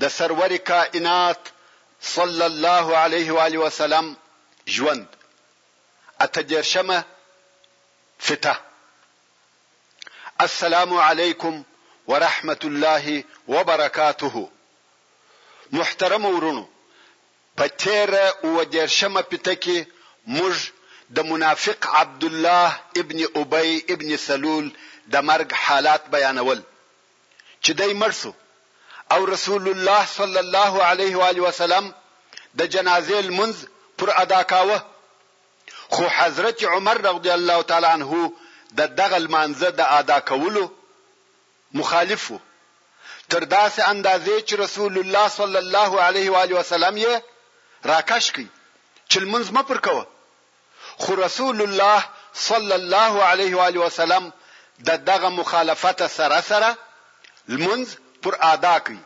د سرور کائنات صلی الله علیه و آله وسلم ژوند اته دېرشمه فته السلام علیکم ورحمت الله وبرکاته محترم ورونو په تیر او دیرشمه پته کې موږ د منافق عبد الله ابن ابي ابن سلول د مرګ حالات بیانول چې دی مړ شو او رسول الله صلی الله علیه و آله وسلم د جنازې لمونځ پر ادا کاوه خو حضرت عمر رضی الله تعالی عنه د دغه لمانځه د ادا کولو مخالف وو تر داسې اندازې چې رسول الله صلی الله علیه و علیه وسلم یې راکش کړي چې لمونځ مه پر کوه خو رسول الله صلی الله علیه و آله وسلم د دغه مخالفت سره سره لمونځ پر آدا کړ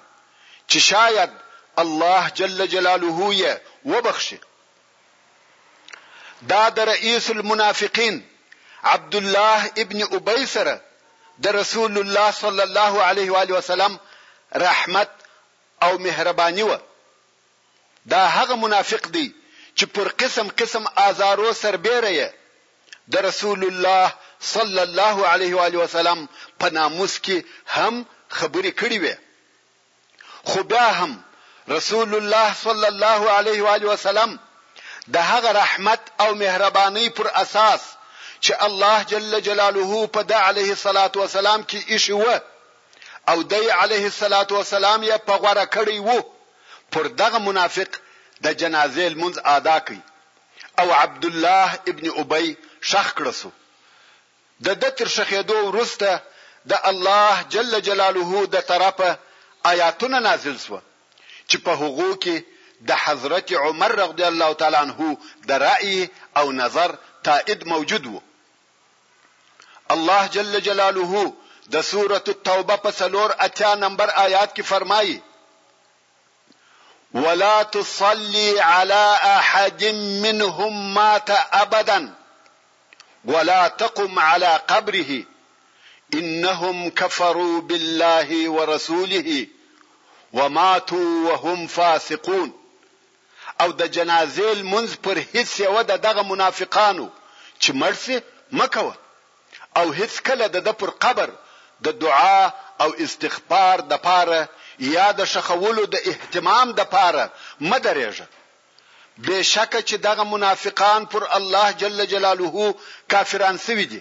چې شاید الله جل جلاله یې وبخښي. دا د رئیس المنافقین عبد الله ابن ابی سره د رسول الله صلی الله علیه و آله وسلم رحمت او مهرباني و دا هغه منافق دی چې پر قسم قسم آزارو سربېره یې د رسول الله صلی الله علیه و آله وسلم په ناموس کې هم خبرې کړې وې خو بیا هم رسول الله صلی الله علیه و آله وسلم د هغه رحمت او مهرباني پر اساس چې الله جل جلاله په د علیه الصلاۃ والسلام کې ایښی و او د علیه الصلاۃ والسلام یې په غوړه کړی وو پر دغه منافق د جنازې لمونځ آدا کړ او عبدالله ابن ابی ښخ کړ سو. د ده تر ښخېدو وروسته د الله جل جلاله د طرفه آیاتونه نازل سوه چي په هغو کي د حضرت عمر رضی الله تعالی عنه د رأی او نظر تائید موجود وو. الله جل جلاله د سورة التوبه په څلور اتیا نمبر آیات کې فرمایي ولا تصلي على احد منهم مات ابدا ولا تقم على قبره انهم كفروا بالله ورسوله وماتوا وهم فاسقون او د جنازې لمونځ پر هیڅ یوه د دغه منافقانو چې مړ شي مه کوه او هیڅ کله د ده پر قبر د دعا او استغفار د پاره یا د ښخولو د اهتمام د پاره مه درېږه بېشکه چې دغه منافقان پر الله جل جلاله کافران شوي دي.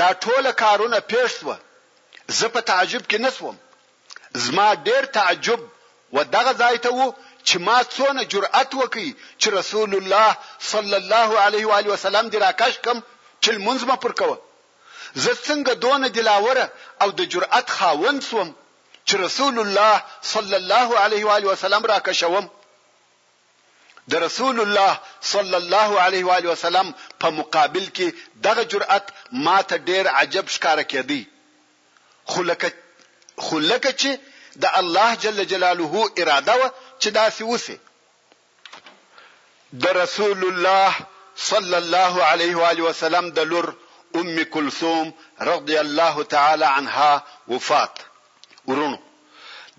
دا ټوله کارونه پېښ شوه، زه په تعجب کې نه شوم، زما ډېر تعجب و دغه ځای ته و چې ما څونه جرأت وکړ چې رسول الله صلی الله علیه وآله وسلم دې راکش کړم چې لمونځ مه پر کوه، زه څنګه دونه دلاوره او د جرأت خاوند شوم چې رسول الله صلی الله علیه وآله وسلم راکشوم؟ د رسول الله صلی الله علیه و آله وسلم په مقابل کې دغه جرأت ماته ډیر عجب ښکاره کېدی خو لکه خو لکه چې د الله جل جلاله اراده و چې داسې وسی د رسول الله صلی الله علیه و آله وسلم د لور ام کلثوم رضی الله تعالی عنها وفات وروڼو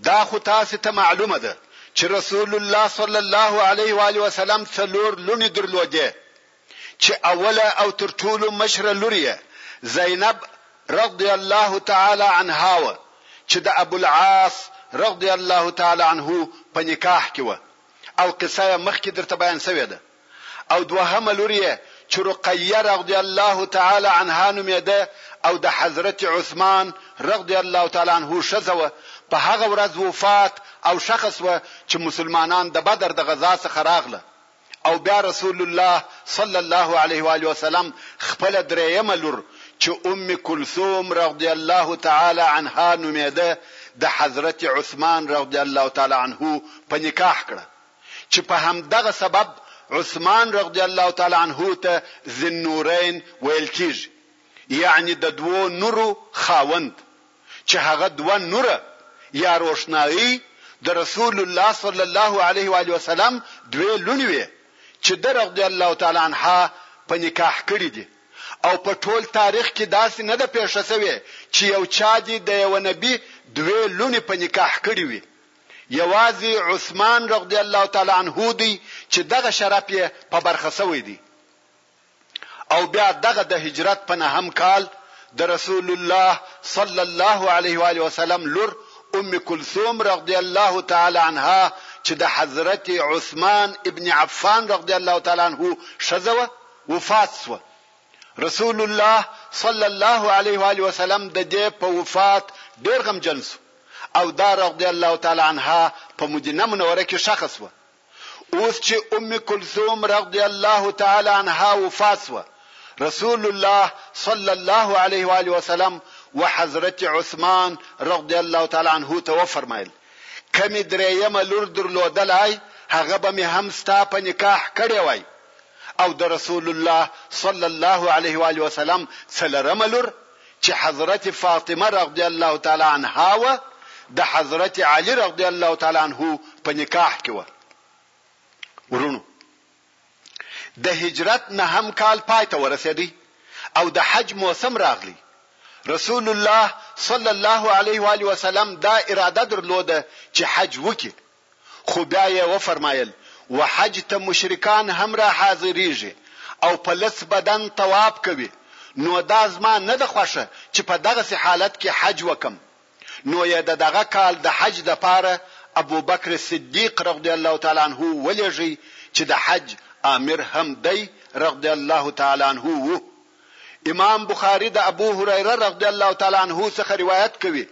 دا خو تاسو ته معلومه ده چې رسول الله صلی الله علیه و آله وسلم څلور لونی درلودې چې اوله او تر ټولو مشره لور یې زینب رضی الله تعالی عنها و چې د ابو العاص رضی الله تعالی عنه په نکاح کې و او قصه مخکې درته بیان شوې ده او دوهمه لور یې چې رقیه رضی الله تعالی عنها نومېده او د حضرت عثمان رضی الله تعالی عنه ښځه وه، په هغه ورځ وفات او ښخه شوه چې مسلمانان د بدر د غزا څخه راغله او بیا رسول الله صلی الله علیه و آله وسلم خپله درېیمه لور چې ام کلثوم رضی الله تعالی عنها نومېده د حضرت عثمان رضی الله تعالی عنه په نکاح کړه. چې په همدغه سبب عثمان رضی الله تعالی عنه ته ذی النورین ویل کیږي یعنی د دوو نورو خاوند چې هغه دوه نوره یا روښنایي د رسول الله صلی الله علیه و علیه وسلم دوی لونی وي چې د رضی الله تعالی عنها په نکاح کړی دي او په ټول تاریخ کې داسې نه ده پیښه شوې چې یو چا دی د یو نبی دوی لونی په نکاح کړی وي یوازې عثمان رضی الله تعالی عنه دی چې دغه شرف یې په برخه شوی دی او بیا دغه د هجرت په نهم کال د رسول الله صلی الله علیه و علیه وسلم لور ام کلثوم رضی الله تعالی عنها چې د حضرت عثمان ابن عفان رضی الله تعالی عنه شزوه وفات شو رسول الله صلی الله علیه و آله وسلم د دې په وفات ډیر غمجن شو او دا رضی الله تعالی عنها په مدینه منوره کې ښخ شوه اوس چې ام کلثوم رضی الله تعالی عنها وفات شوه رسول الله صلی الله علیه و آله وسلم و حضرت عثمان رضی الله تعالی عنه ته وفرمایل کمی درېیمه لور درلودلای هغه به مې هم ستا په نکاح کړی وای او د رسول الله صلی الله علیه و آله وسلم څلرمه لور چې حضرت فاطمه رضی الله تعالی عنها و د حضرت علی رضی الله تعالی عنه په نکاح کې و ورونو د هجرت نه هم کال پای ته ورسېدی او د حج موسم راغلی رسول الله صلی الله علیه و آله وسلم دا اراده درلوده چې حج وکړي خو بیا یې وفرمایل، وحج ته مشرکان هم را حاضریږي او په لڅ بدن طواف کوي، نو دا زما نه ده خوښه چې په دغسې حالت کې حج وکړم، نو یې د دغه کال د حج لپاره ابوبکر صدیق رضی الله تعالی عنه ولېږی چې د حج آمر هم دی رضی الله تعالی عنه وو، امام بخاري د ابو هريره رضي الله تعالی عنه څخه روایت کوي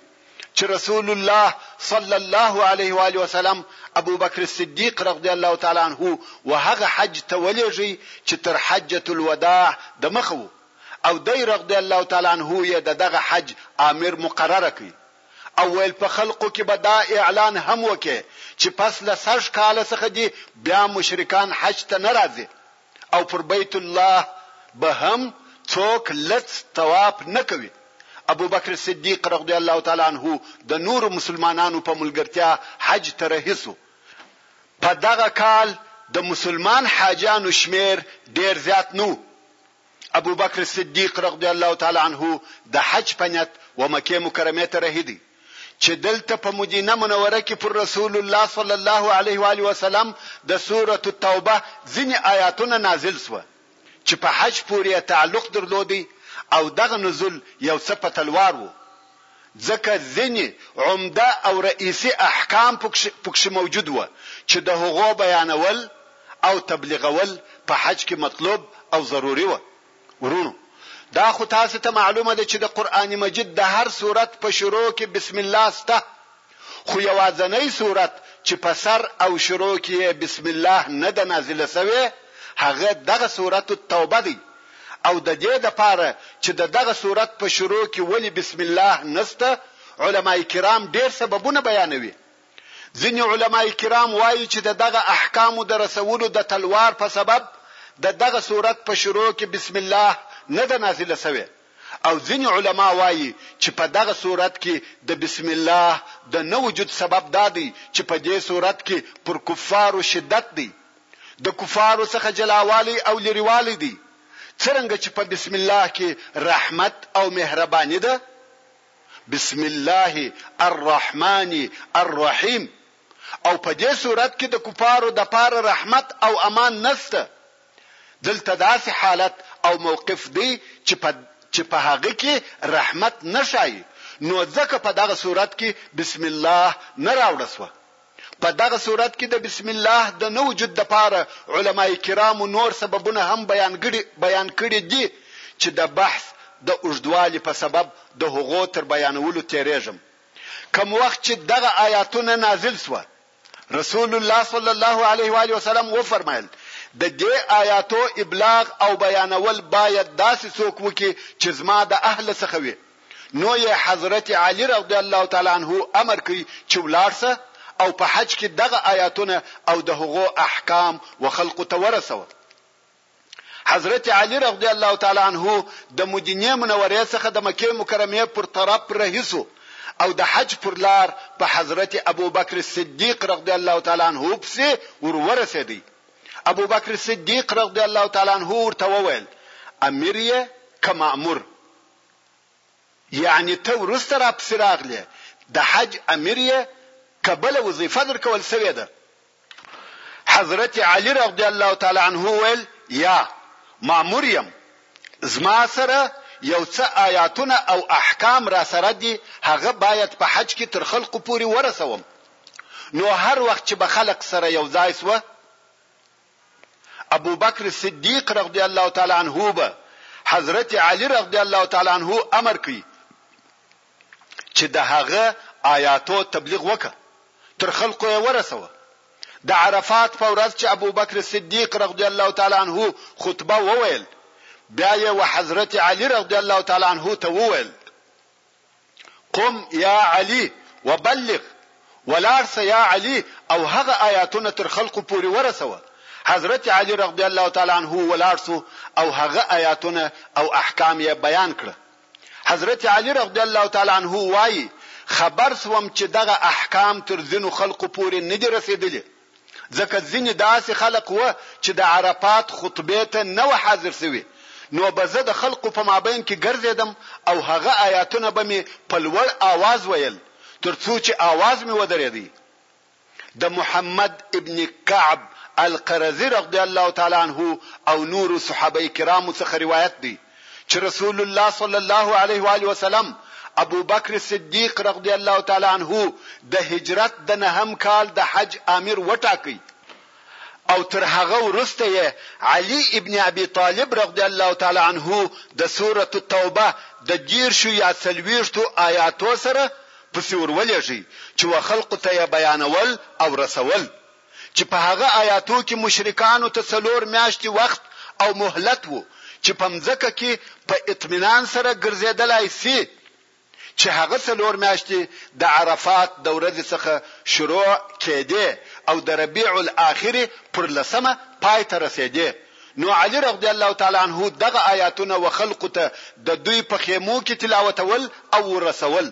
چې رسول الله صلی الله علیه و آله وسلم ابو بکر صدیق رضی الله تعالی عنه وهغه حج ته ولېږي چې تر حجۃ الوداع د مخه وو او دی رضی الله تعالی عنه یې دغه حج امیر مقرر کړ او ویل په خلقو کې به دا اعلان هم وکړي چې پس له سږ کال څخه دي بیا مشرکان حج ته ناراضي او پر بیت الله به هم څوک لڅ طواف نه کوي، ابوبکر صدیق رضی الله تعالی عنه د نورو مسلمانانو په ملګرتیا حج ته رهي شو، په دغه کال د مسلمان حاجیانو شمېر ډېر زیات نه و، ابوبکر صدیق رضی الله تعالی عنه د حج په نیت و مکې مکرمې ته رهي دی. چې دلته په مدینه منوره کې پر رسول الله صلی الله علیه و علیه وسلم د سوره التوبه ځینې آیاتونه نازل سوه چې په حج پورې تعلق درلودي او دغه نزول یو څه په تلوار وو ځکه ځینې عمده او رئیسي احکام پکښې موجود وو چې د هغو بیانول او تبلیغول په حج کې مطلوب او ضروري وو وروڼو دا خو تاسو ته معلومه ده چې د قرآن مجید د هر سورت په شروع کې بسم الله سته خو یوازنۍ سورت چې په سر او شروع کې یې بسم الله نه ده نازله سوې هغه دغه سورت التوبه دی او د دې د پاره چې د دغه سورت په شروع کې ولی بسم الله نسته علما کرام ډیر سببونه بیانوي ځینې علماء کرام وایي چې د دغه احکامو د رسولو د تلوار په سبب د دغه سورت په شروع کې بسم الله نه ده نازله شوې او ځینې علما وایي چې په دغه صورت کې د بسم الله د نه وجود سبب دا دی چې په دې صورت کې پر کفارو شدت دی د کفارو څخه جلاوالی او لريوالی دی څرنګه چې په بسم الله کې رحمت او مهرباني ده بسم الله الرحمن الرحیم او په دې صورت کې د کفارو د پاره رحمت او امان نسته دلته داسې حالت او موقف دی چې په چې په هغه کې رحمت نشای نو ځکه په دغه صورت کې بسم الله نه راوړسوه په دغه صورت کې د بسم الله د نه وجود دپاره علماء کرامو نور سببونه هم بیان کړي دي چې د بحث د اوږدوالي په سبب د هغو تر بیانولو تیریږم. کوم وخت چې دغه آیاتونه نازل شوه رسول الله صلی الله علیه و آله وسلم وفرمایل د دې آیاتو ابلاغ او بیانول باید داسې څوک وکړي چې زما د اهل څخه وي. نو یې حضرت علی رضی الله تعالی عنه امر کوي چې ولاړ سه او په حج کې دغه آیاتونه او د هغو احکام و خلقو ته ورسوه حضرت علی رضی الله تعالی عنه د مدینه منورې څخه د مکه مکرمه پر طرف رهیسو او د حج پر لار په حضرت ابوبکر صدیق رضی الله تعالی عنه پسې ورورسېدی ابوبکر صدیق رضی الله تعالی عنه ورته وویل امیر یې کمامور یعنی ته وروسته راپسی راغلی د حج امیر یی که بله وظیفه درکول سوی ده حضرت علی رضی الله تعالی عنه ویل یا مامور یم زما سره یو څه آیاتونه او احکام را سره دی هغه باید په حج کی تر خلقو پوری ورسوم نو هر وخت چې به خلق سره یو ځای سوه ابوبکر صدیق رضی الله تعالی عنه به حضرت علی رضی الله تعالی عنه امر کوي چې د هغه آیاتو تبلیغ وکړه تر خلکو یې ورسوه د عرفات په ورځ چې ابوبکر صدیق رضی الله تعالی عنه خطبه وویل بیا یې و حضرت علی رضی الله تعالی عنه ته وویل قم یا علی وبلغ ولاړ سه یا علی او هغه آیاتونه تر خلقو پورې ورسوه حضرت علی رضی الله تعالی عنه ولاړ سو او هغه آیاتونه او احکام یې بیان کړه حضرت علی رضی الله تعالی عنه وایي خبر سوم چې دغه احکام تر ځینو خلقو پورې نه دي رسیدلي ځکه ځینې داسې خلق وه چې د عرفات خطبې ته نه وه حاضر شوي، نو به زه د خلقو په مابین کې ګرځېدم او هغه آیاتونه به مې په لوړ آواز ویل تر څو چې آواز مې ودرېدی. د محمد ابن کعب القرظي رضی الله تعالی عنه او نورو صحابه کرامو څخه روایت دی، چې رسول الله صلی الله علیه و آله وسلم ابوبکر صدیق رضی الله تعالی عنه د هجرت د نهم کال د حج امیر وټاکی او تر هغه وروسته یې علي ابن ابي طالب رضی الله تعالی عنه د سوره التوبه د دیرشو یا څلوېښتو آیاتو سره پسې ورولېږي چې و خلقو ته یې بیانول او رسول چې په هغه آیاتو کې مشرکانو ته څلور میاشتې وخت او مهلت وو چې په مځکه کې په اطمینان سره ګرځېدلای شي چې هغه څلور میاشتې د عرفات د ورځې څخه شروع کېدې او د ربیع الاخرې پر لسمه پای ته رسېدې نو علی رضی الله تعالی عنه دغه آیاتونه و خلقو ته د دوی په خیمو کې تلاوتول او ورسول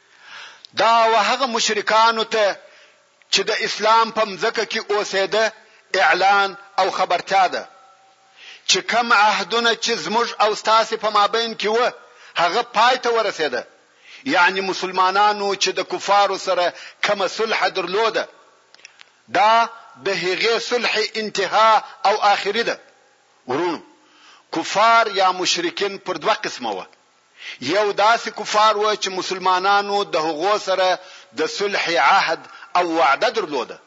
دا او هغه مشرکانو ته چې د اسلام په مځکه کې اوسېده اعلان او خبرتیا ده چې کم عهدونه چې زموږ او ستاسې په مابین کې و هغه پای ته ورسېده یعنی مسلمانانو چې د کفارو سره کومه صلح درلوده دا د هغې صلح انتها او آخري ده ورونو کفار یا مشرکین پر دوه قسمه وه يو داسې کفار وه چې مسلمانانو د هغو سره د صلح عهد او وعده درلوده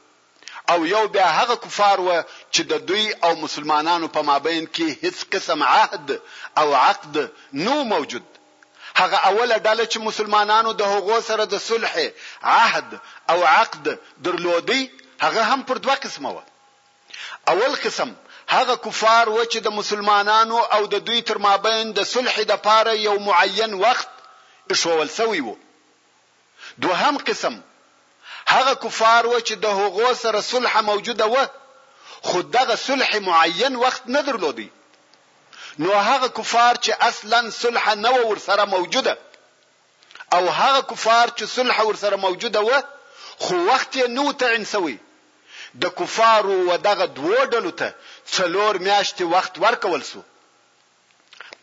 او يو بيا هغه کفار وه چې د دوی او مسلمانانو په مابين کې هيڅ قسم عهد او عقد نه وو موجود. هغه اوله ډله چې مسلمانانو د هغو سره د صلح عهد او عقد درلودی هغه هم پر دوه قسمه وه. اول قسم هغه کفار وه چه د مسلمانانو او د دوی تر مابین د صلح د پاره یو معین وخت ایښوول شوی وو. دوهم قسم هغه کفار وه چه د هغو سره صلح موجوده وه خو دغه صلح معین وخت نه درلودی. نو هغه کفار چه اصلا صلح نه وه ورسره موجوده او هغه کفار چې صلح ورسره موجوده وه خو وخت یې نه و تعین شوی د کفارو و دغه دوو ډلو ته څلور میاشتې وخت ورکول شو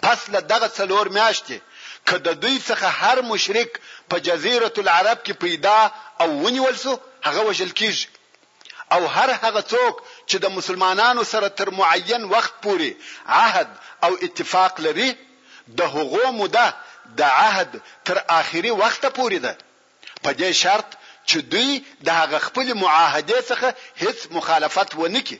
پس له دغه څلور میاشتې که د دوی څخه هر مشرک په جزیرة العرب کې پیدا او ونیول شو هغه وژل کیږي او هر هغه څوک چې د مسلمانانو سره تر معین وخت پورې عهد او اتفاق لري د هغو موده د عهد تر آخري وخته پورې ده په دې شرط چې دوی د هغه خپلې معاهدې څخه هیڅ مخالفت ونکړي.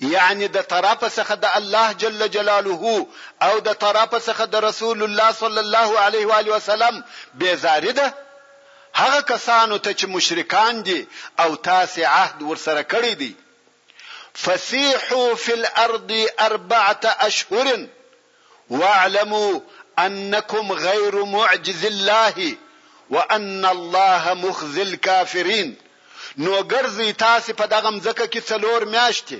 یعنی د طرفه څخه د الله جل جلاله او د طرفه څخه د رسول الله صلی الله علیه و علیه وسلم بیزاری ده هغه کسانو ته چې مشرکان دي او تاسو عهد ورسره کړی دی فسیحوا فی الارض اربعه اشهر واعلمو انکم غیر معجز الله وان الله مخزی الکافرین نو ګرځئ تاسې په دغه مځکه کې څلور میاشتې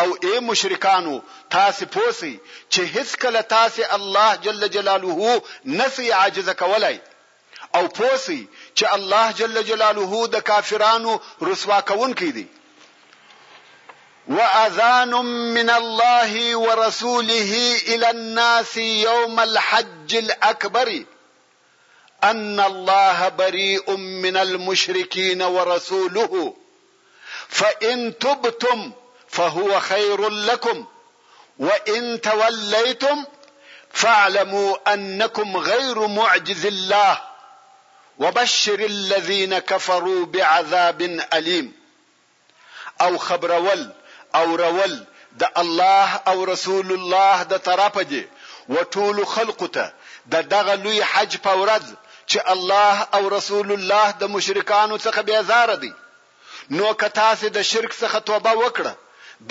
او ای مشرکانو تاسې پوه شئ چې هیڅکله تاسې الله جل جلاله نسئ عاجز کولای او پوه شئ چې الله جل جلاله د کافرانو رسوا کوونکی دی وأذان من الله ورسوله إلى الناس يوم الحج الأكبر أن الله بريء من المشركين ورسوله فان تبتم فهو خير لكم وان توليتم فاعلموا انكم غير معجز الله وبشر الذين كفروا بعذاب اليم او خبرول او رول د الله او رسول الله د طرفه دې و ټولو خلقو ته د دغه لوی حج په ورځ چې الله او رسول الله د مشرکانو څخه بېزاره دی نو که تاسې د شرک څخه توبه وکړه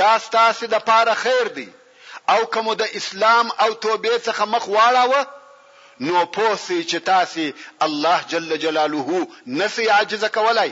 دا ستاسې د پاره خیر دی او که مو د اسلام او توبې څخه مخ واړاوه نو پوه سئ چې تاسې الله جل جلاله نسئ عاجز کولای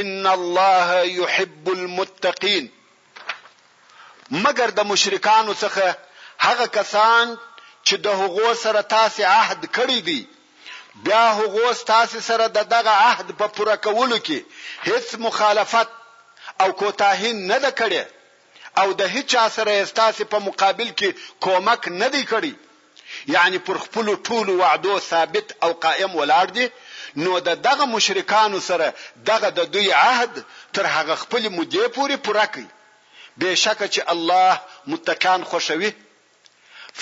ان الله يحب المتقين مګر د مشرکانو څخه هغه کسان چې د هغو سره تاسو عهد کړی دی بیا هغو تاسو سره د دغه عهد په پوره کولو کې هیڅ مخالفت او کوتاهی نه ده کړې او د هیچا سره تاسو په مقابل کې کومک نه دی کړی یعنې پر خپلو ټولو وعدو ثابت او قایم ولاړ دي، نو د دغه مشرکانو سره دغه د دوی عهد تر هغه خپلې مودې پورې پوره کړئ، بېشکه چې الله متقیان خوښوي.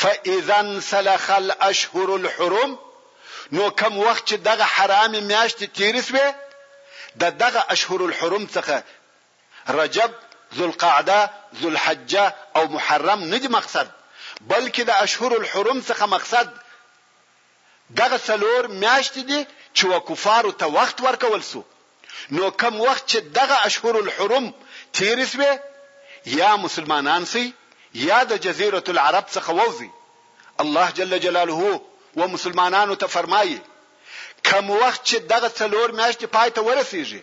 فاذا انسلخ الاشهر الحرم، نو کوم وخت چې دغه حرامې میاشتې تېرې شوې، د دغه اشهر الحرم څخه رجب، ذوالقعده، ذوالحجه او محرم نه دي مقصد، بلکې د اشهر الحرم څخه مقصد دغه څلور میاشتې دي چې و کفارو ته وخت ورکول شو، نو کوم وخت چې دغه اشهر الحرم تېرې شوې، یا مسلمانان شئ یا د جزیرة العرب څخه ووځئ. الله جل جلاله و مسلمانانو ته فرمايي، کوم وخت چې دغه څلور میاشتې پای ته ورسېږي،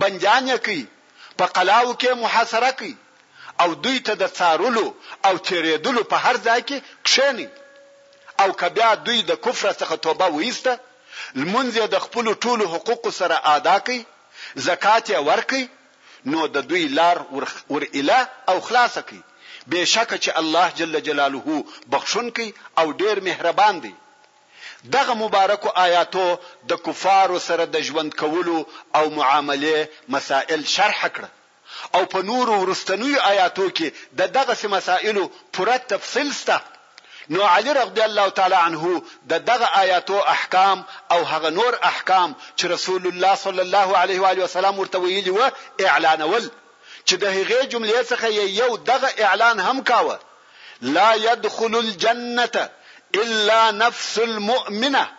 بندیان یې کړئ، په قلاوو کې محاصره کړئ او دوی ته د څارلو او تېرېدلو په هر ځای کې کښېنئ او که بیا دوی د کفر څخه توبه وایسته، لمونځ یې د خپلو ټولو حقوقو سره ادا کړئ، زکات یې ورکړئ، نو د دوی لار ور ایله او خلاصه کړئ، بېشکه چې الله جل جلاله بخښونکی او ډېر مهربان دی. دغه مبارکو آیاتو د کفارو سره د ژوند کولو او معاملې مسائل شرح کړه او په نورو وروستنیو آیاتو کې د دغسې مسائلو پوره تفصیل شته، نو علي رغضی الله تعالی عنه د دغه آیاتو احکام او هغه نور احکام چې رسول الله صلی الله علیه وآله وسلم ورته ویلي وه اعلانول چې د هغې جملې څخه یې یو دغه اعلان هم کاوه لا يدخل الجنة الا نفس المؤمنه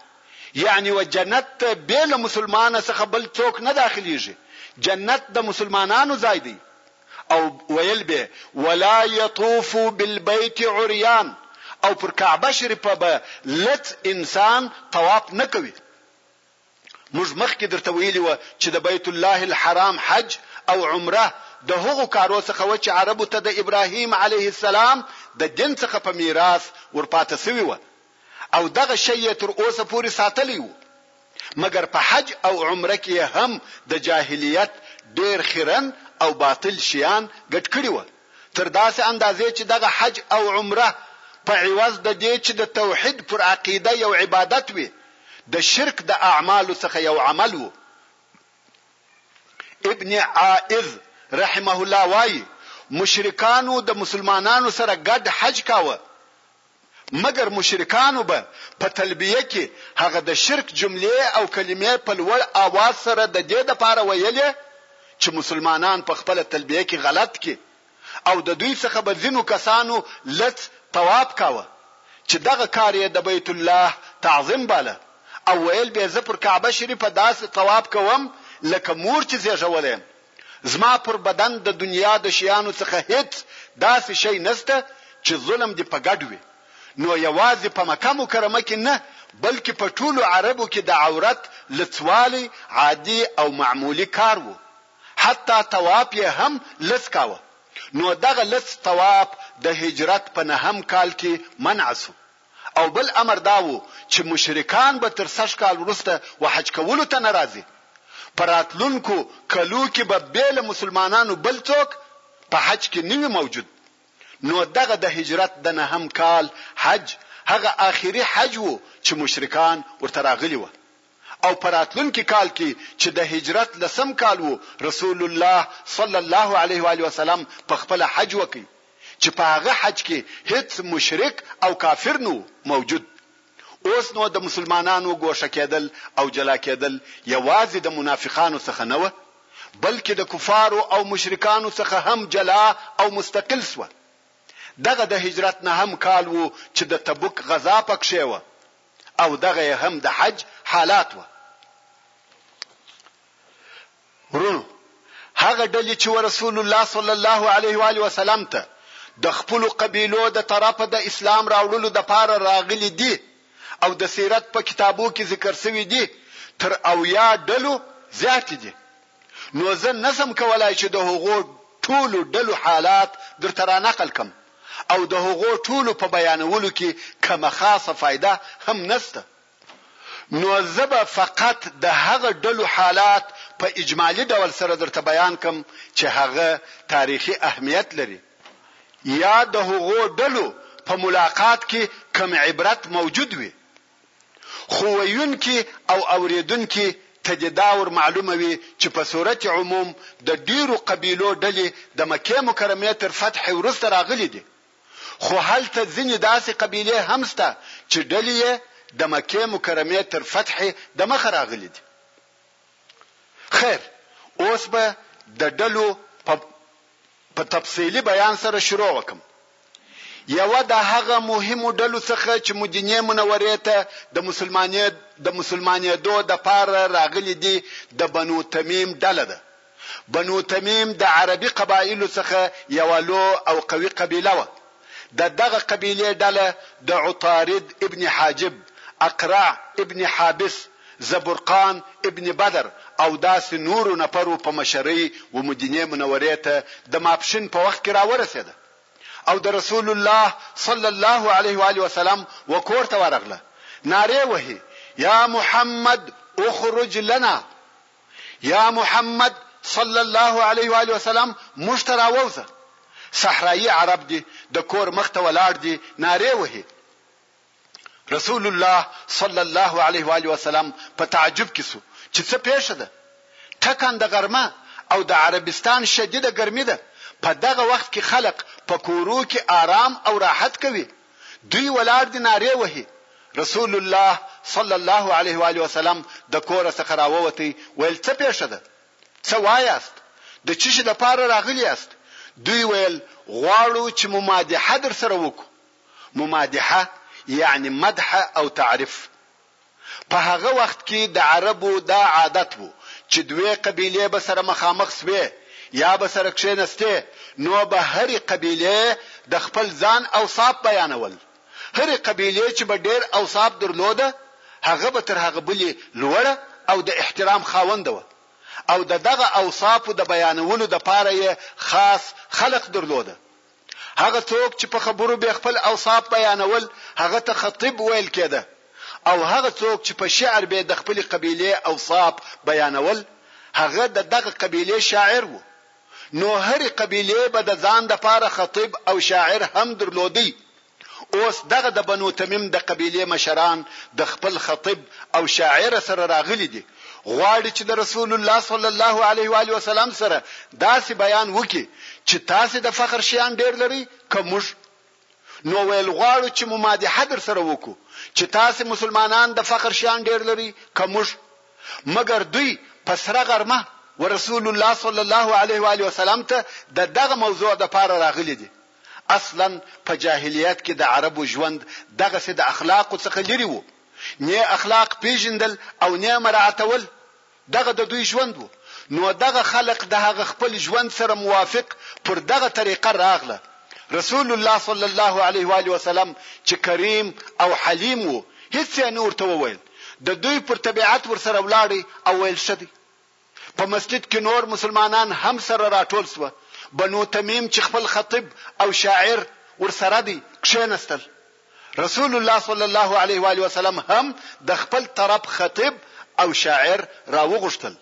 يعني و جنت ته بې له مسلمانه څخه بل څوک نه داخليږي جنت د مسلمانانو ځای دی او ويل به ولا يطوف بالبيت عريان او پر کعبه شريفه به لڅ انسان طواف نه کوي موږ مخکې درته ویلي و چې د بیت الله الحرام حج او عمره د هغو کارو څخه وه چې عربو ته د ابراهیم علیه السلام د دین څخه په میراث ورپاته شوي وه او دغه شی یې تر اوسه پورې ساتلی و مګر په حج او عمره کې یې هم د جاهلیت ډیر خیرن او باطل شیان ګډ کړي و تر داسې اندازې چې دغه حج او عمره په عوض د دې چې د توحید پر عقیده یو عبادت وي د شرک د اعمالو څخه یو عمل وو. ابن عائذ رحمه الله وايي، مشرکانو د مسلمانانو سره ګډ حج کاوه، مګر مشرکانو به په تلبیه کې هغه د شرک جملې او کلمې په لوړ اواز سره د دې دپاره ویلې چې مسلمانان په خپله تلبیه کې غلط کړي. او د دوی څخه به ځینو کسانو لڅ طواف کاوه چې دغه کار یې د بیت الله تعظیم باله او ویل به یې زه پر کعبه شریفه داسې طواف کوم لکه مور چې زیږولی یم زما پر بدن د دنیا د شیانو څخه هیڅ داسې شی نشته چې ظلم دې په ګډ وي نو یوازې په مکه مکرمه کې نه بلکې په ټولو عربو کې د عورت لڅوالی عادي او معمولي کار وو حتی طواف یې هم لڅ کاوه، نو دغه لڅ طواف د هجرت په نهم کال کې منع شو او بل امر دا وو چې مشرکان به تر سږ کال وروسته و حج کولو ته نه راځي، په راتلونکو کلو کې به بې له مسلمانانو بل څوک په حج کې نه وي موجود، نو دغه د هجرت د نهم کال حج هغه آخري حج وو چې مشرکان ورته راغلي وه. او په راتلونکي کال کې چې د هجرت لسم کال وو رسول الله صلی الله علیه وآله وسلم په خپله حج وکړ چې په هغه حج کې هیڅ مشرک او کافر نه وو موجود اوس نو د مسلمانانو ګوښه کیدل او جلا کیدل یوازې د منافقانو څخه نه وه بلکې د کفارو او مشرکانو څخه هم جلا او مستقل سوه دغه د هجرت نهم کال وو چې د تبوک غزا پکښې وه او دغه یې هم د حج حالات وه. ورونو هغه ډلې چې رسول الله صلی الله علیه و علیه وسلم ته د خپل قبیلو د طرفه د اسلام راوړلو د پاره راغلي دي او د سیرت په کتابو کې ذکر شوی دي تر او یا ډلو زیات دي نو زه نسم کولای چې د هغو ټولو ډلو حالات درته را نقل کم او د هغو ټولو په بیانولو کې کومه خاصه فایده هم نشته، نو زه به فقط د هغه ډلو حالات په اجمالي ډول سره درته بیان کړم چې هغه تاریخي اهمیت لري یا د هغو ډلو په ملاقات کې کوم عبرت موجود وي. خو ویونکي او اورېدونکي ته دې دا ور معلومه وي چې په صورت عموم د ډېرو قبیلو ډلې د مکې مکرمې تر فتحې وروسته راغلي دي، خو هلته ځینې داسې قبیلې هم شته چې ډلې یې د مکې مکرمې تر فتحې د مخه راغلي دي. خیر، اوس به د ډلو په په تفصیلي بیان سره شروع وکړم. یوه د هغه مهمو ډلو څخه چې مدینې منورې ته د مسلمانې د مسلمانېدو د پاره راغلي دي د بنو تمیم ډله ده. بنو تمیم د عربي قبایلو څخه یوه لو او قوي قبیله وه. د دغه قبیلې ډله د عطارد ابن حاجب، اقرع ابن حابس، زبرقان ابن بدر او داسې نورو نفرو په مشرۍ ومدینې منورې ته د ماپښین په وخت کې راورسېده او د رسول الله صلی الله علیه و آله وسلم وکور ته ورغله نارې وهي یا محمد اخرج لنا یا محمد صلی الله علیه و آله وسلم موږ ته راووځه صحرایي عرب دي د کور مخ ته ولاړ دي نارې وهي رسول الله صلی الله علیه و آله وسلم په تعجب کې شو چې څه پېښه ده ټکان د غرمه او د عربستان شدیده ګرمي ده په دغه وخت کې خلق په کورو کې آرام او راحت کوي دوی ولاړ دي ناره وهي رسول الله صلی الله علیه و علیه وسلم د کور څخه راووتی ویل څه پیښه ده څه وایاست د چی شي د پاره راغلی یاست دوی ویل غواړو چې ممادحه در سره وکړو ممادحه یعنی مدح او تعریف په هغه وخت کی د عربو دا عادت وو چی دوې قبیلې به سره مخامخ سوې یا به سره کښېنستې نو به هری قبیلې د خپل ځان اوصاف بیانول هری قبیلې چی به ډېر اوصاف درلوده هغه به تر هغه بلی لوړه او د احترام خاوند وه او د دغه اوصافو د بیانولو د پاره یې خاص خلق درلوده هغه څوک چې په خبرو به خپل اوصاف بیانول هغه ته خطیب ویل کېده او هغه څوک چې په شعر به د خپل قبیله اوصاف بیانول هغه د دغه قبیله شاعر وو نو هرې قبیله به د ځان د پاره خطیب او شاعر هم درلودي اوس دغه د بنو تمیم د قبیلې مشران د خپل خطیب او شاعر سره راغلي دي، غواړي چې د رسول الله صلی الله علیه و آله وسلم سره داسې بیان وکړي چې تاسې د فخر شیان ډېر لرئ که موږ؟ نو ویل غواړو چې ممادحه درسره وکړو چې تاسې مسلمانان د فخر شیان ډېر لرئ که موږ؟ مګر دوی په سره غرمه ورسول الله صلی الله علیه و آله وسلم ته د دغه موضوع د پاره راغلي دي. اصلا په جاهلیت کې د عربو ژوند دغسې د اخلاقو څخه لرې و، نۀ اخلاق پېژندل او نۀ مراعتول دغه د دوی ژوند و، نو دغه خلق د هغه خپل ژوند سره موافق پر دغه طريقه راغله، رسول الله صلی الله علیه وآله وسلم چې کريم او حليم و، هيڅ يې نۀ ورته وويل، د دوی پر طبيعت ورسره ولاړی او ويل ښه دی. په مسجد کې نور مسلمانان هم سره راټول شوه، بنو تمیم چې خپل خطیب او شاعر ورسره دی کښینستل، رسول الله صلی الله علیه وآله وسلم هم د خپل طرف خطیب او شاعر راوغوښتل،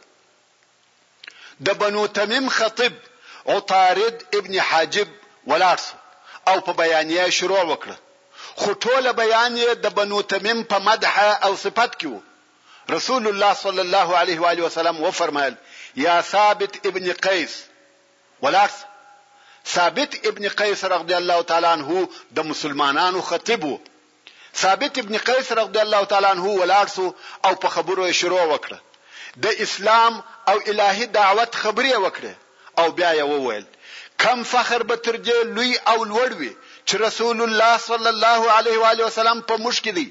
د بنو تمیم خطیب عطارد ابن حاجب ولاړ شو او په بیان یې شروع وکړه، خو ټوله بیان یې د بنو تمیم په مدح او صفت کې و، رسول الله صلی الله علیه و آله وسلم و فرمایل یا ثابت ابن قیس ولارس ثابت ابن قیس رضی الله تعالی عنہ د مسلمانانو خطیب وو ثابت ابن قیس رضی الله تعالی عنہ ولارسو او په خبرو شروع وکړه د اسلام او الهي دعوت خبرې وکړه او بیا یې وویل کم فخر به تر دې لوی او لوړ وي چې رسول الله صلی الله علیه و علیه وسلم په مشکلي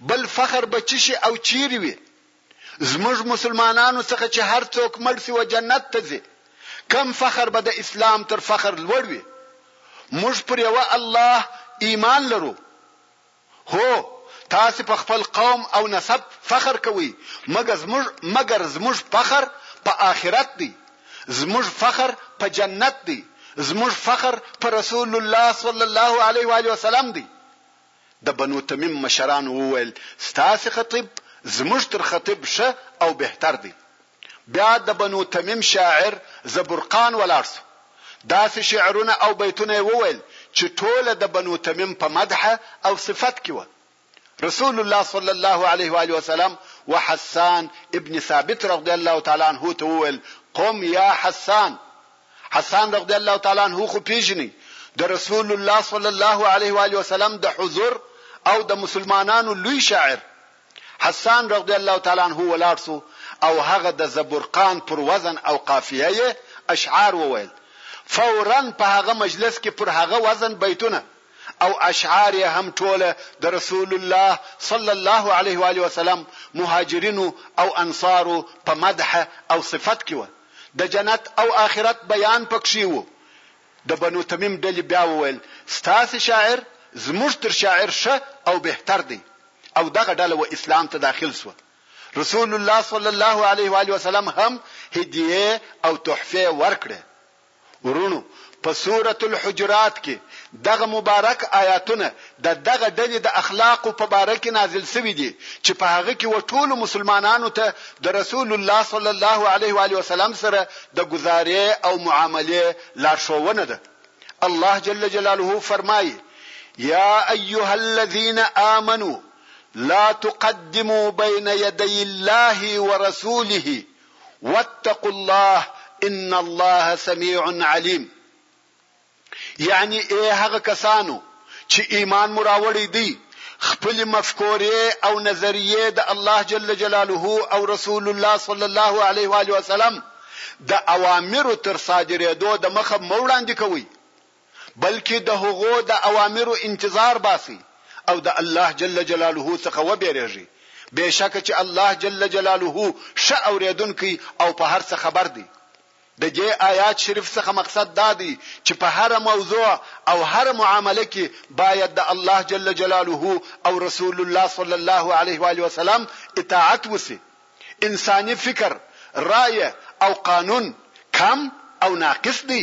بل فخر به چی شي او چیرې وي زموږ مسلمانانو څخه چې هر څوک مړ شي و جنت ته ځي کم فخر به د اسلام تر فخر لوړ وي موږ پر یوه الله ایمان لرو هو تاسو په خپل قوم او نسب فخر کوي مګر زموږ مګر زموږ فخر په آخرت دی زموږ فخر په جنت دی زموږ فخر پر رسول الله صلی الله علیه و علیه وسلم دی د بنو تمیم مشرانو وویل، ستاسې خطیب زموږ تر خطیب ښه او بهتر دی. بیا د بنو تمیم شاعر زبرقان ولاړ شو. داسې شعرونه او بیتونه یې وویل چې ټوله د بنو تمیم په مدح او صفت کې وه. رسول الله صلی الله علیه و آله وسلم و حسان ابن ثابت رضی الله تعالی عنه ته وویل، قم یا حسان! حسان رضی الله تعالی عنه خو پیژني د رسول الله صلی الله علیه و آله وسلم د حضور او د مسلمانانو لوی شاعر حسان رضی الله تعالی عنه ولاړ سو او هغه د زبرقان پر وزن او قافیه یې اشعار وویل فورا په هغه مجلس کې پر هغه وزن بیتونه او اشعار یې هم ټوله د رسول الله صلی الله علیه و علیه وسلم مهاجرینو او انصارو په مدح او صفت کې و د جنت او آخرت بیان پکښې وو. د بنو تمیم ډلې بیا وویل، ستاسې شاعر زموږ تر شاعر ښه او بهتر دی او دغه ډله و اسلام ته داخل شوه. رسول الله صلی الله علیه وآله وسلم هم هدیې او تحفې ورکړې. وروڼو په سورة الحجرات کې دغه مبارک آیاتونه د دغه ډلې د اخلاقو په باره کې نازل شوي دي چې په هغه کې و ټولو مسلمانانو ته د رسول الله صلی الله علیه و آله وسلم سره د ګزارې او معاملې لارښوونه ده الله جل جلاله فرمایي یا ایها الذین آمنو لا تقدموا بين يدي الله ورسوله واتقوا الله ان الله سميع عليم یعنی ای هغه کسانو چې ایمان مو راوړی دی خپل مفکورې او نظریې د الله جل جلاله او رسول الله صلی الله علیه و علیه وسلم د اوامر تر صادرېدو د مخه موړاندې کوي بلکه د هغو د اوامرو انتظار باسي او د الله جل جلاله څخه وبېرېږي، بېشکه چې الله جل جلاله ښه اورېدونکی او په هر څه خبر دی. د دې آیات شریف څخه مقصد دا دی چې په هره موضوع او هره معامله کې باید د الله جل جلاله او رسول الله صلی الله علیه و آله وسلم اطاعت وشي، انساني فکر، رایه او قانون کم او ناقص دی.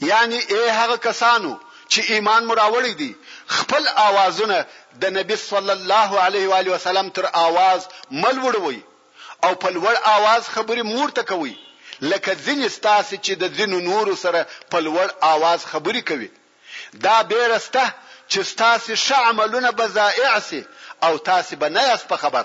يعنې اې هغه کسانو چې ايمان مو راوړی دی خپل آوازونه د نبي صلی الله علیه و آله وسلم تر آواز مه لوړوئ او په لوړ آواز خبرې مه ورته کوئ لکه ځينې ستاسې چې د ځينو نورو سره په لوړ آواز خبرې کوي دا بېره سته چې ستاسې ښه عملونه به ضائع شي او تاسې به نه ياست په خبر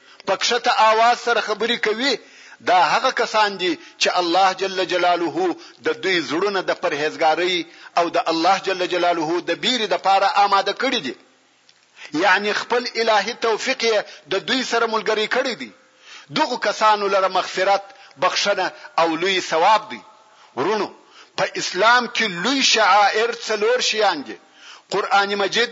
په کښته آواز سره خبرې کوي دا هغه کسان دي چې الله جل جلاله د دوی زړونه د پرهیزګارۍ او د الله جل جلاله د بیرې د پاره آماده کړي دي یعنی خپل الهي توفیق د دوی سره ملګری کړی دی دغه کسانو لره مغفرت بخښنه او لوی ثواب دی ورونو په اسلام کې لوی شعائر څلور شیان دي قران مجید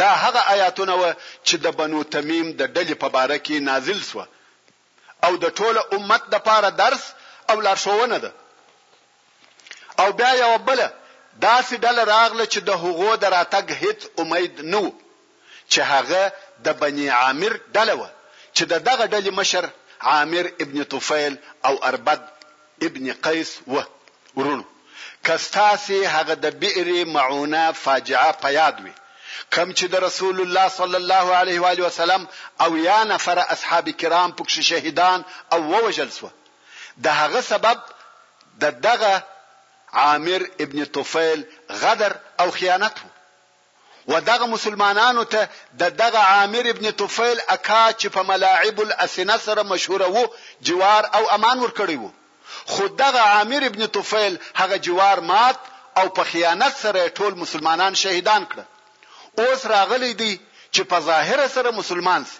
دا هغه آیاتونه وه چې د بنو تمیم د ډلې په باره کې نازل شوه او د ټوله امت د پاره درس او لارښوونه ده او بیا یو بله داسې ډله راغله چې د هغو د راتګ هیڅ امید نه و چې هغه د بني عامر ډله وه چې د دغه ډلې مشر عامر ابن طفیل او اربد ابن قیس و، وروڼو! که ستاسې هغه د بئر معونه فاجعه په یاد وي، کوم چې د رسول الله صلی الله علیه و آله وسلم اویا نفره اصحاب کرام پکښې شهیدان او ووژل شوه، د هغه سبب د دغه عامر ابن طفیل غدر او خیانت و، و دغه مسلمانانو ته د دغه عامر ابن طفیل اکا چې په ملاعب الاسنه سره مشهور وو جوار او امان ورکړی وو خو دغه عامر ابن طفیل هغه جوار مات او په خیانت سره یې ټول مسلمانان شهیدان کړه اوس راغلی دی چې په ظاهره سره مسلمان سي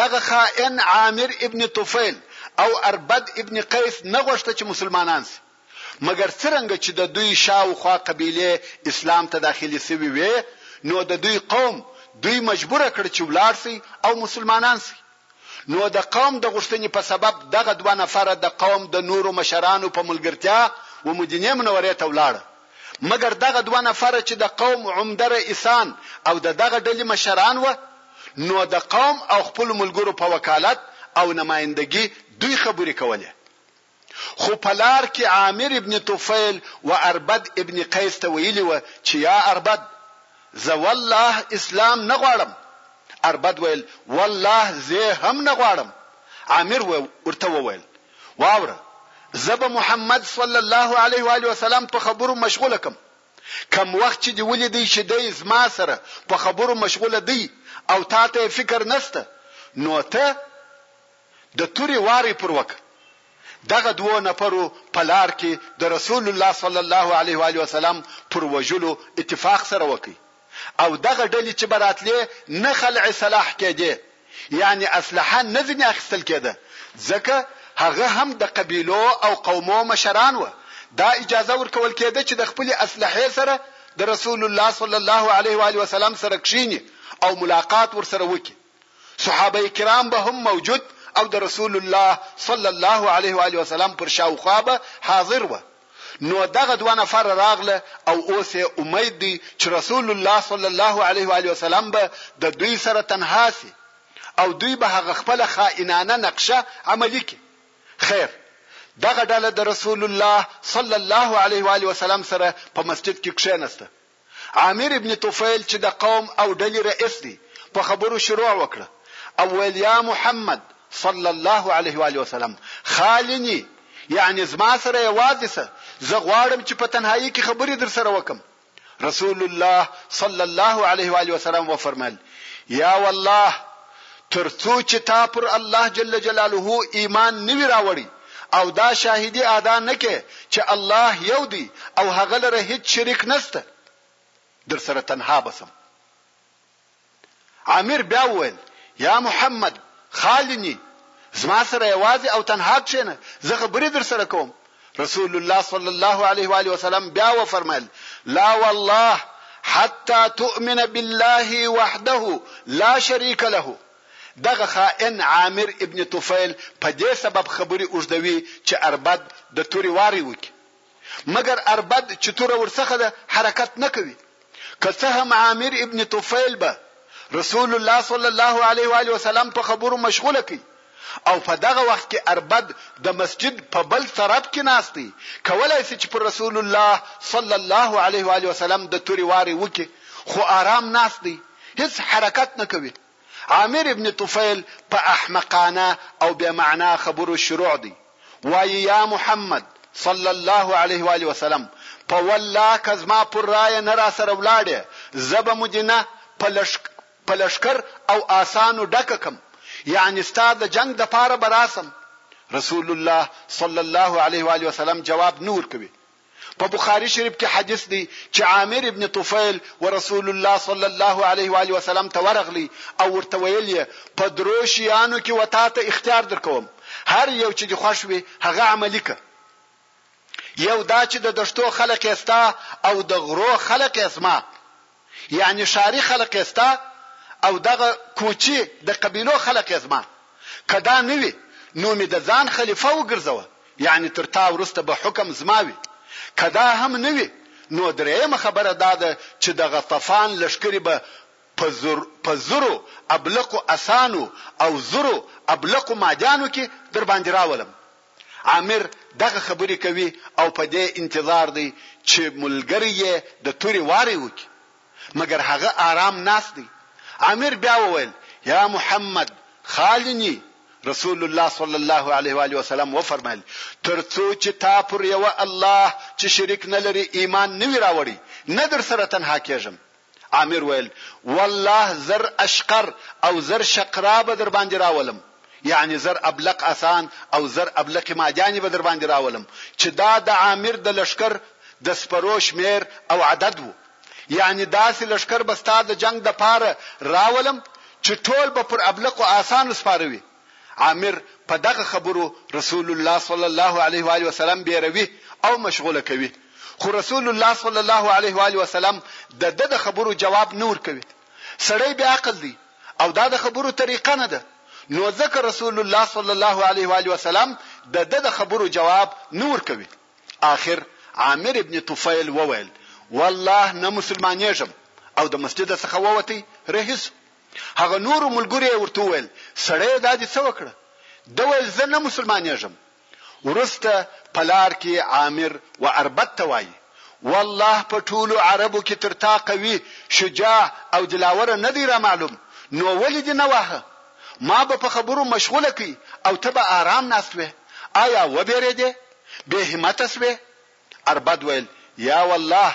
دغه خائن عامر ابن طفیل او اربد ابن قیس نه غوښته چې مسلمانان سي مګر څرنګه چې د دوی شا و خوا قبیلې اسلام ته داخلې شوې وې نو د دوی قوم دوی مجبور کړ چې ولاړ شي او مسلمانان شي. نو د قوم د غوښتنې په سبب دغه دوه نفره د قوم د نورو مشرانو په ملګرتیا و مدینې منورې ته ولاړه مګر دغه دوه نفره چې د قوم عمده رئیسان او د دغه ډلې مشران و نو د قوم او خپل ملګرو په وکالت او نمایندګي دوی خبرې کولې خو په لار کې عامر ابن طفیل و اربد ابن قیس ته ویلي و چې یا اربد! زه والله اسلام نه غواړم. اربد ویل، والله زۀ هم نه غواړم. عامر ورته وویل، واوره! زه به محمد صلی الله علیه و آله وسلم په خبرو مشغوله کړم. کوم وخت چې دې ولیدی چې دی زما سره په خبرو مشغوله دی او تاته یې فکر نشته نو ته د تورې وارې پر وک دغه دوو نفرو په لار کې د رسول الله صلی الله علیه و آله وسلم پر وژلو اتفاق سره وکړ او دغه ډلې چې به راتلې نه خلع سلاح کېدې یعنې اسلحه نه ځینې اخیستل کېده ځکه هغه هم د قبیلو او قومو مشران و دا اجازه ورکول کېده چې د خپلې اسلحې سره د رسول الله صلی الله علیه و آله وسلم سره کښیني او ملاقات ورسره وکړي صحابه کرام به هم موجود او د رسول الله صلی الله علیه و آله وسلم پر شاوخوا به حاضر وه نو دغه دوه نفر راغله او اوس یې امید دی چې رسول الله صلی الله علیه و آله وسلم به د دوی سره تنها سي او دوی به هغه خپل خائنانه نقشه عملی کړي خیر دغه ډله د رسول الله صلی الله علیه و آله وسلم سره په مسجد کې کښینسته عامر ابن طفیل چې د قوم او ډلې رئیس دی په خبرو شروع وکړه او ویل، یا محمد صلی الله علیه وآله وسلم خالني یعنې زما سره یوازې سه زه غواړم چې په تنهایي کې خبرې درسره وکړم. رسول الله صلی الله علیه وآله وسلم وفرمایل، یا والله ترڅو چې تا پر الله جل جلاله ایمان نه وي راوړی او دا شاهدي ادا نه کې چې الله یو دی او هغه لره هیڅ شریک نشته در سره تنها بسم عامر بیا وویل یا محمد خالنی زما سره یوازې او تنها کښینه زه خبرې در سره کوم رسول الله صلی الله علیه و علیه وسلم بیا و فرمایل لا والله حتى تؤمن بالله وحده لا شريك له دغه خائن عامر ابن طفیل په دې سبب خبرې اوږدوي چې اربد د تورې واری وکړي. مګر اربد چې توره ورڅخه ده حرکت نه کوي. که څه هم عامر ابن طفیل به رسول الله صلی الله علیه و آله وسلم په خبرو مشغوله کړي او په دغه وخت کې اربد د مسجد په بل طرف کې ناست دی کولای شي چې پر رسول الله صلی الله علیه و آله وسلم د توري واري وکړي خو آرام ناست دی هیڅ حرکت نه کوي. عامر ابن طفیل په احمقانه او بې معنا خبرو شروع دی، وايي، یا محمد، صلی الله علیه وآله وسلم، په والله که زما پر رایه نه راسره ولاړې، زه به مدینه په په لښکر او آسانو ډکه کړم، یعنې ستا د جنګ دپاره به راشم. رسول الله، صلی الله علیه وآله وسلم، جواب نه ورکوي، په بخاري شريف کې حديث دی چې عامر ابن طفيل ورسول الله صلی الله عليه واله وسلم ته ورغلی او ورته ويل يې په درو شيانو کې وتاته اختيار درکوم هر يو چې د خوښ وي هغه عملي که یو دا چې د دشتو خلق یې ستا او د غرو خلق یې زما یعنې ښاري خلق یې ستا او دغه کوچي د قبیلو خلق یې زما. که دا نه وي نو مې د ځان خلیفه وګرځوه، یعنې تر تا وروسته به حکم زما وي. که دا هم نه وي نو درېیمه خبره دا ده چې د غطفان لښکرې به په په زرو ابلقو اسانو او زرو ابلقو مادیانو کې درباندې راولم، عامر دغه خبرې کوي او په دې انتظار دی چې ملګری یې د تورې واری وکړي مګر هغه آرام ناست دی عامر بیا وویل یا محمد خالنی رسول الله صلی الله علیه و علیه وسلم و فرمایل ترڅو چې تا پر یو الله چې شریک نه لري ایمان نه وی راوړي نه در سره تنها کېږم عامر ویل، والله زر اشقر او زر شقرا به درباندې راولم، یعنې زر ابلق اسان او زر ابلقې مادیانې به درباندې راولم، چې دا د عامر د لښکر د سپرو شمېر او عدد وو، یعنې داسې لښکر به ستا د جنګ دپاره راولم، چې ټول به پر ابلقو اسانو سپاره وي. عامر په دغه خبرو رسول الله صلی الله علیه و آله وسلم بېروي او مشغول کوي، خو رسول الله صلی الله علیه و آله وسلم د ده د خبرو جواب نه ورکوي. سړی بې عقل دی او دا د خبرو طریقه نه ده، نو ځکه رسول الله صلی الله علیه و آله وسلم د ده د خبرو جواب نه ورکوي. آخر عامر ابن طفیل وویل، والله نه مسلمانېږم او د مسجده څخه ووتی، رهي شو. هغه نورو ملګرو یې ورته وویل، سړیه دا دې څه وکړه؟ ده ویل، زه نه مسلمانېږم. وروسته پلار کې عامر و اربد ته وایي، والله په ټولو عربو کې تر تا قوي، شجاع او دلاوره نه دی را معلوم، نو ولې دې نه واهه؟ ما به په خبرو مشغوله کړ او ته به ارام ناست وې. ایا وبېرېدې؟ بې همته شوې؟ اربد ویل، یا والله!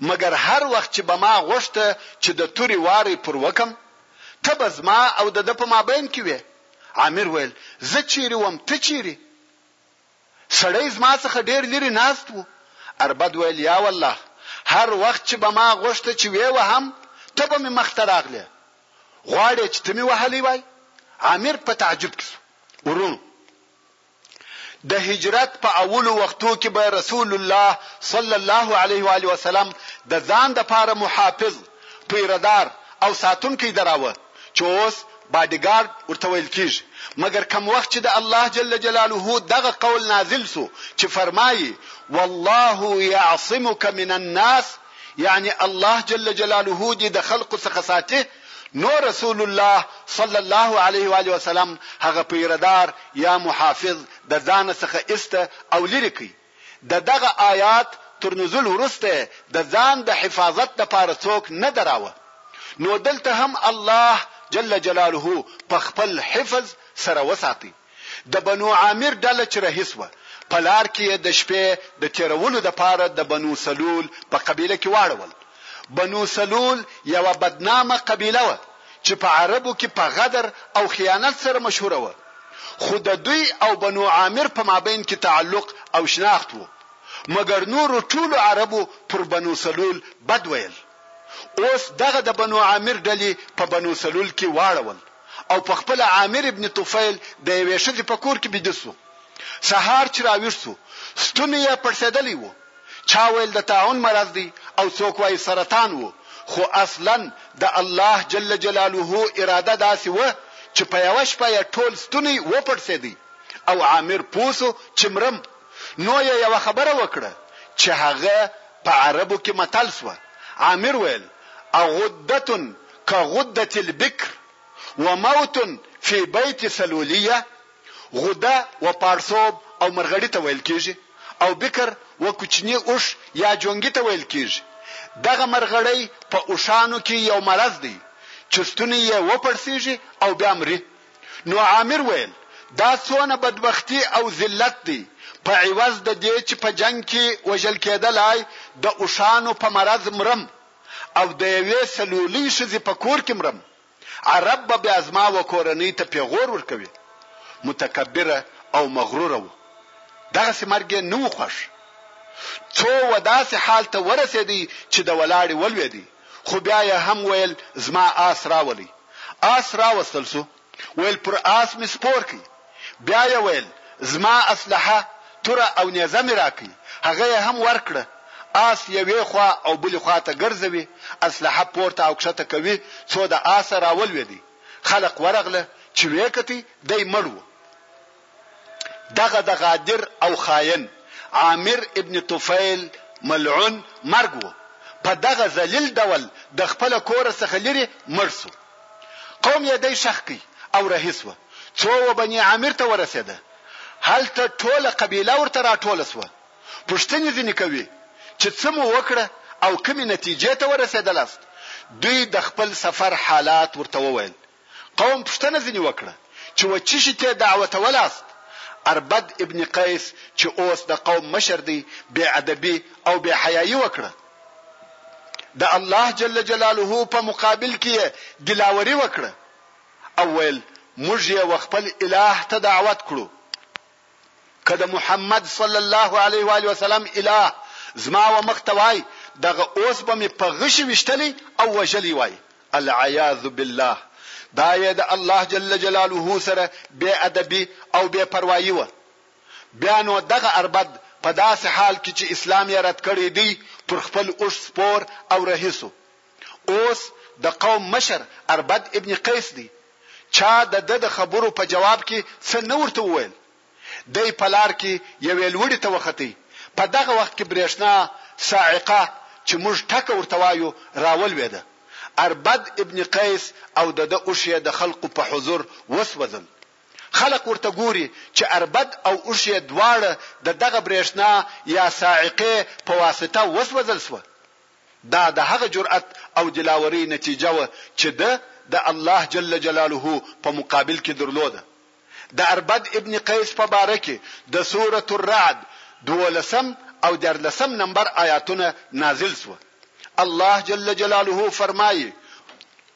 مګر هر وخت چې به ما غوښته چې د تورې واری پر وکړم، ته به زما او د ده په مابین کې وې. عامر ویل، زه چیرې وم، ته چیرې؟ سړی زما څخه ډیر لیرې ناست و. اربد ویل، یا والله! هر وخت چې به ما غوښته چې وې وهم، ته به مې مخته راغلې. غواړې چې ته مې وهلی وای؟ عامر په تعجب کې شو. وروڼو! د هجرت په اولو وختو کې به رسول الله صلی الله علیه وآله وسلم د ځان دپاره محافظ، پیردار او ساتونکی دراوه چې اوس باډي ګارډ ورته ویل کیږي، مګر کوم وخت چې د الله جل جلاله دغه قول نازل شو چې فرمايي، والله یعصمک من الناس، یعنې الله جل جلاله دې د خلقو څخه ساتي، نو رسول الله صلی الله علیه وآله وسلم هغه پیردار یا محافظ د ځانه څخه ایسته او لیرې کړ. د دغه آیات تر نزول وروسته یې د ځان د حفاظت لپاره څوک نه دراوه. نو دلته هم الله جل جلاله په خپل حفظ سره وساتی. د بنو عامر ډله چې رهیس وه، په لار کې یې د شپې د تېرولو لپاره د بنو سلول په قبیله کې واړول. بنو سلول یوه بدنامه قبیله وه چې په عربو کې په غدر او خیانت سره مشهوره وه، خو د دوی او بنو عامر په مابین کې تعلق او شناخت و، مګر نورو ټولو عربو پر بنو سلول بد ویل. اوس دغه د بنو عامر ډلې په بنو سلول کې واړول او په خپله عامر ابن طفیل د یوې ښځې په کور کې بیده شو. سهار چې راویښ شو، ستونی یې پړسېدلی و. چا ویل د طاعون مرض دی او څوک وایي سرطان و، خو اصلاً د الله جل جلاله اراده داسې وه چې په یوه شپه یې ټول ستونی وپړسېدی او عامر پوه شو چې مرم، نو یې یوه خبره وکړه چې هغه په عربو کې متل شوه، عامر ویل، اغدة کغدة البکر وموت فی بیت سلولیه، غده و پاړسوب او مرغړي ته ویل کېږي او بکر و کوچني اوښ یا جونګي ته ویل کېږي، دغه مرغړی په اوښانو کې یو مرض دی چې ستونی یې و پړسېږي او بیا مري. نو عامر ویل، دا څونه بدبختي او ذلت دی، په عوض د دې چې په جنګ کې وژل کېدلای، د اوښانو په مرض مرم او د یوې سلولۍ ښځې په کور کې مرم، عرب به بیا زما و کورنۍ ته پېغور ورکوي. متکبره او مغروره و. دغسې مرګ یې نه و خوښ. څو و داسې حال ته ورسېدی چې د ولاړې ولوېدی، خو بیا یې هم ویل، زما آس راولئ. آس راوستل شو، ویل پر آس مې سپور کړئ، بیا یې ویل زما اسلحه، توره او نیزه مې راکړئ، هغه یې هم ورکړه، آس یوې خوا او بلې خوا ته ګرځوي، اسلحه پورته او کښته کوي، څو د آسه راولوېدی، خلق ورغله، چې ویې کتئ، دی مړ و. دغه د غادر او خاین عامر ابن طفیل ملعون مرګ وو، په دغه ذلیل ډول د خپله کوره څخه لیرې مړ شو. قوم یې دی ښخ کړ او رهي شوه، څو و بني عامر ته ورسېده، هلته ټوله قبیله ورته راټوله شوه، پوښتنې ځینې کوي چې څه مو وکړه او کومې نتیجې ته ورسېدلاست، دوی د خپل سفر حالات ورته وویل، قوم پوښتنه ځني وکړه چي و چي شي تې دعوتولاست؟ اربد ابن قیس چي اوس د قوم مشر دی بې ادبي او بې حیايي وکړه. د الله جل جلاله په مقابل کي یې دلاوري وکړه او ویل، موږ یې و خپل اله ته دعوت کړو. که د محمد صلی الله علیه و علیه وسلم اله زما و مخ ته وای دغه اوس به مې په غشي وشتلی او وژلی وای العیاذ بالله دا یې د الله جل جلاله سره بی ادبی او بی پروايي و بیا نو دغه اربد په داسې حال کې چې اسلام یې رد کړی دی پر خپل اوښ سپور او رهیسو اوس د قوم مشر اربد ابن قیس دی، چا د ده د خبرو په جواب کې څه نه ورته وویل. دی په لار کې یوې لوړې ته وختی، په دغه وخت کې برېښنا، صاعقه، چې موږ ټکه ورته وایو، راولوېده. اربد ابن قیس او د ده اوښ یې د خلقو په حضور وسوځل. خلق ورته ګوري چې اربد او اوښ یې دواړه د دغه برېښنا یا صاعقې په واسطه وسوځل شوه. دا د هغه جرئت او دلاورۍ نتیجه وه چې ده د الله جل جلاله په مقابل کې درلوده. د اربد ابن قیس په باره کې د سورة الرعد دوولسم او دیارلسم نمبر آیاتونه نازل شوه. الله جل جلاله فرمايي،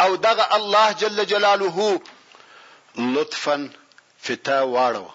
او دغه الله جل جلاله لطفا فتا واړوه